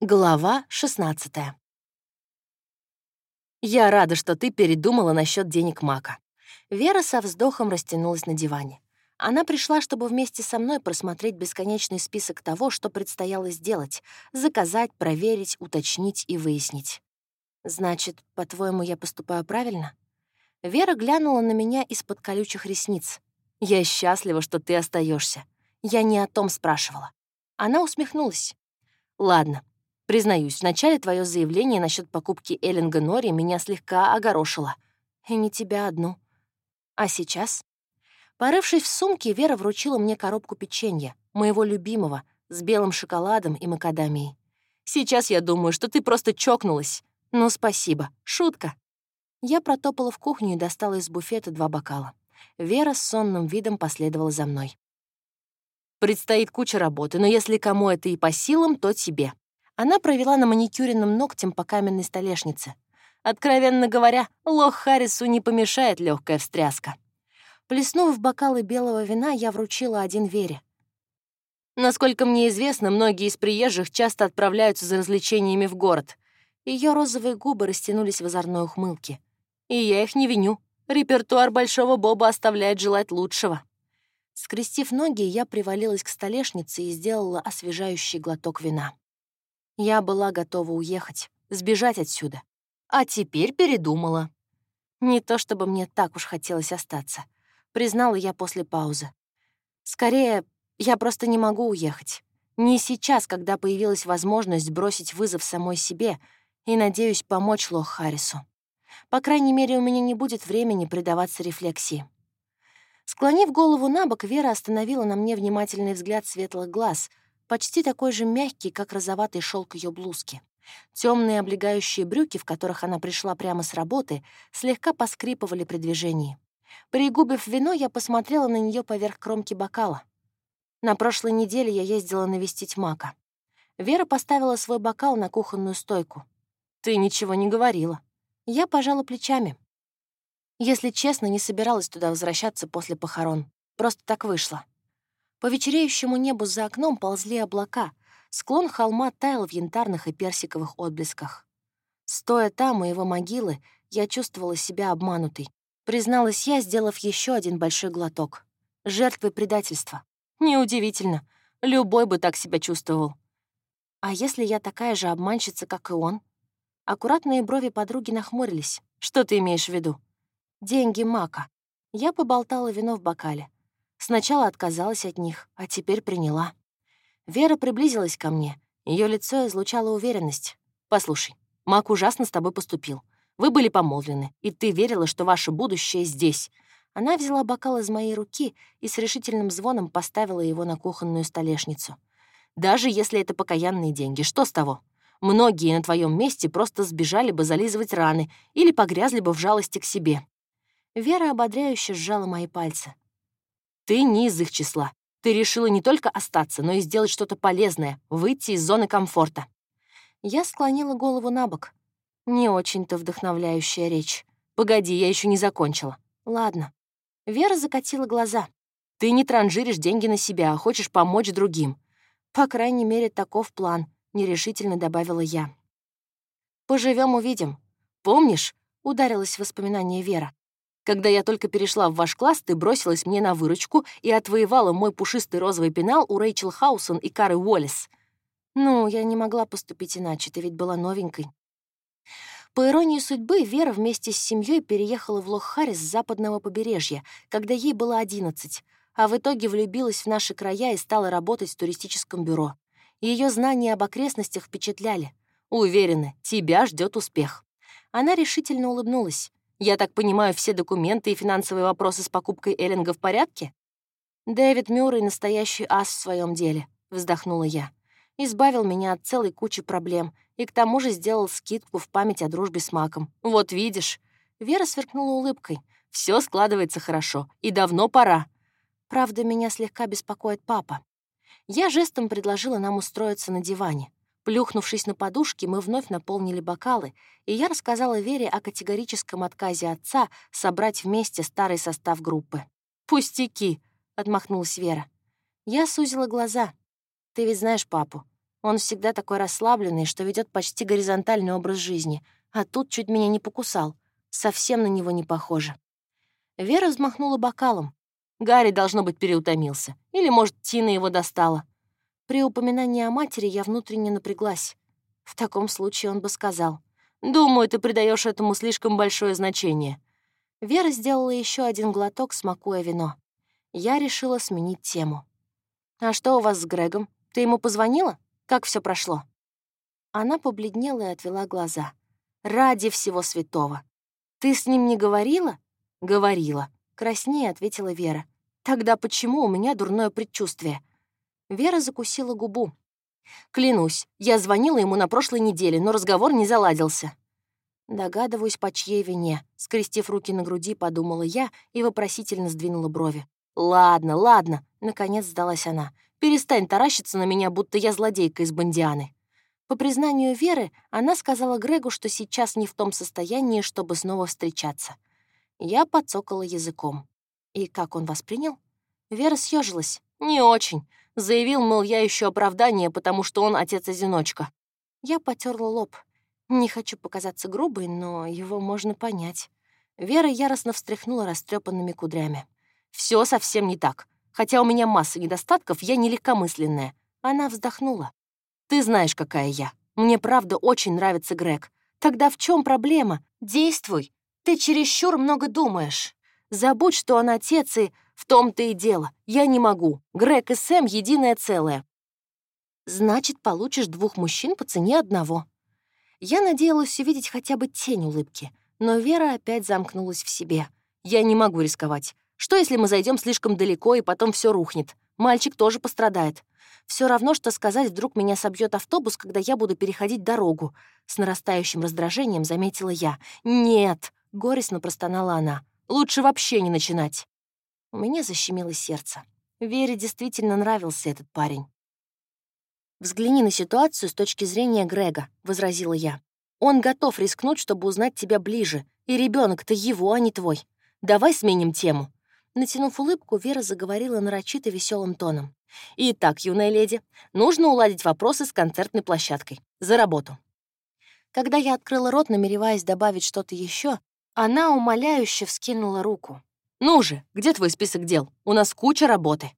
Глава 16 «Я рада, что ты передумала насчет денег Мака». Вера со вздохом растянулась на диване. Она пришла, чтобы вместе со мной просмотреть бесконечный список того, что предстояло сделать, заказать, проверить, уточнить и выяснить. «Значит, по-твоему, я поступаю правильно?» Вера глянула на меня из-под колючих ресниц. «Я счастлива, что ты остаешься. Я не о том спрашивала». Она усмехнулась. «Ладно, Признаюсь, вначале твое заявление насчет покупки Эллинга Нори меня слегка огорошило. И не тебя одну. А сейчас? Порывшись в сумке, Вера вручила мне коробку печенья, моего любимого, с белым шоколадом и макадамией. Сейчас я думаю, что ты просто чокнулась. Ну, спасибо. Шутка. Я протопала в кухню и достала из буфета два бокала. Вера с сонным видом последовала за мной. Предстоит куча работы, но если кому это и по силам, то тебе. Она провела на маникюренным ногтем по каменной столешнице. Откровенно говоря, лох Харрису не помешает легкая встряска. Плеснув бокалы белого вина, я вручила один Вере. Насколько мне известно, многие из приезжих часто отправляются за развлечениями в город. Ее розовые губы растянулись в озорной ухмылке. И я их не виню. Репертуар Большого Боба оставляет желать лучшего. Скрестив ноги, я привалилась к столешнице и сделала освежающий глоток вина. Я была готова уехать, сбежать отсюда. А теперь передумала. Не то чтобы мне так уж хотелось остаться, признала я после паузы. Скорее, я просто не могу уехать. Не сейчас, когда появилась возможность бросить вызов самой себе и, надеюсь, помочь Лох Харрису. По крайней мере, у меня не будет времени предаваться рефлексии. Склонив голову на бок, Вера остановила на мне внимательный взгляд светлых глаз — почти такой же мягкий, как розоватый шелк ее блузки. Темные облегающие брюки, в которых она пришла прямо с работы, слегка поскрипывали при движении. Пригубив вино, я посмотрела на нее поверх кромки бокала. На прошлой неделе я ездила навестить Мака. Вера поставила свой бокал на кухонную стойку. «Ты ничего не говорила». Я пожала плечами. Если честно, не собиралась туда возвращаться после похорон. Просто так вышло. По вечереющему небу за окном ползли облака. Склон холма таял в янтарных и персиковых отблесках. Стоя там, у его могилы, я чувствовала себя обманутой. Призналась я, сделав еще один большой глоток. Жертвы предательства. Неудивительно. Любой бы так себя чувствовал. А если я такая же обманщица, как и он? Аккуратные брови подруги нахмурились. Что ты имеешь в виду? Деньги Мака. Я поболтала вино в бокале. Сначала отказалась от них, а теперь приняла. Вера приблизилась ко мне. Ее лицо излучало уверенность. «Послушай, Мак ужасно с тобой поступил. Вы были помолвлены, и ты верила, что ваше будущее здесь». Она взяла бокал из моей руки и с решительным звоном поставила его на кухонную столешницу. «Даже если это покаянные деньги, что с того? Многие на твоем месте просто сбежали бы зализывать раны или погрязли бы в жалости к себе». Вера ободряюще сжала мои пальцы. Ты не из их числа. Ты решила не только остаться, но и сделать что-то полезное, выйти из зоны комфорта. Я склонила голову на бок. Не очень-то вдохновляющая речь. Погоди, я еще не закончила. Ладно. Вера закатила глаза. Ты не транжиришь деньги на себя, а хочешь помочь другим. По крайней мере, таков план, нерешительно добавила я. Поживем, увидим. Помнишь? Ударилась в воспоминание Вера. Когда я только перешла в ваш класс, ты бросилась мне на выручку и отвоевала мой пушистый розовый пенал у Рэйчел Хаусон и Кары Уоллес. Ну, я не могла поступить иначе, ты ведь была новенькой. По иронии судьбы, Вера вместе с семьей переехала в Лох-Харрис с западного побережья, когда ей было 11, а в итоге влюбилась в наши края и стала работать в туристическом бюро. Ее знания об окрестностях впечатляли. Уверена, тебя ждет успех. Она решительно улыбнулась. Я так понимаю, все документы и финансовые вопросы с покупкой Эллинга в порядке? Дэвид Мюррей — настоящий ас в своем деле, вздохнула я. Избавил меня от целой кучи проблем и к тому же сделал скидку в память о дружбе с Маком. Вот видишь. Вера сверкнула улыбкой. Все складывается хорошо, и давно пора. Правда, меня слегка беспокоит папа. Я жестом предложила нам устроиться на диване. Плюхнувшись на подушки, мы вновь наполнили бокалы, и я рассказала Вере о категорическом отказе отца собрать вместе старый состав группы. «Пустяки!» — отмахнулась Вера. Я сузила глаза. «Ты ведь знаешь папу. Он всегда такой расслабленный, что ведет почти горизонтальный образ жизни, а тут чуть меня не покусал. Совсем на него не похоже. Вера взмахнула бокалом. Гарри, должно быть, переутомился. Или, может, Тина его достала. При упоминании о матери я внутренне напряглась. В таком случае он бы сказал. «Думаю, ты придаешь этому слишком большое значение». Вера сделала еще один глоток, смакуя вино. Я решила сменить тему. «А что у вас с Грегом? Ты ему позвонила? Как все прошло?» Она побледнела и отвела глаза. «Ради всего святого! Ты с ним не говорила?» «Говорила», — краснее ответила Вера. «Тогда почему у меня дурное предчувствие?» Вера закусила губу. «Клянусь, я звонила ему на прошлой неделе, но разговор не заладился». Догадываюсь, по чьей вине. Скрестив руки на груди, подумала я и вопросительно сдвинула брови. «Ладно, ладно», — наконец сдалась она. Перестань таращиться на меня, будто я злодейка из Бондианы». По признанию Веры, она сказала Грегу, что сейчас не в том состоянии, чтобы снова встречаться. Я подцокала языком. И как он воспринял? Вера съежилась. «Не очень». Заявил, мол, я ищу оправдание, потому что он отец-одиночка. Я потерла лоб. Не хочу показаться грубой, но его можно понять. Вера яростно встряхнула растрепанными кудрями. Все совсем не так. Хотя у меня масса недостатков, я не легкомысленная. Она вздохнула. Ты знаешь, какая я. Мне правда очень нравится Грег. Тогда в чем проблема? Действуй. Ты чересчур много думаешь. Забудь, что он отец, и в том-то и дело. Я не могу. Грег и Сэм — единое целое. Значит, получишь двух мужчин по цене одного. Я надеялась увидеть хотя бы тень улыбки, но Вера опять замкнулась в себе. Я не могу рисковать. Что, если мы зайдем слишком далеко, и потом все рухнет? Мальчик тоже пострадает. Все равно, что сказать, вдруг меня собьет автобус, когда я буду переходить дорогу. С нарастающим раздражением заметила я. «Нет!» — горестно простонала она. «Лучше вообще не начинать». У меня защемило сердце. Вере действительно нравился этот парень. «Взгляни на ситуацию с точки зрения Грега», — возразила я. «Он готов рискнуть, чтобы узнать тебя ближе, и ребенок то его, а не твой. Давай сменим тему. Натянув улыбку, Вера заговорила нарочито веселым тоном. «Итак, юная леди, нужно уладить вопросы с концертной площадкой. За работу». Когда я открыла рот, намереваясь добавить что-то еще, она умоляюще вскинула руку. «Ну же, где твой список дел? У нас куча работы».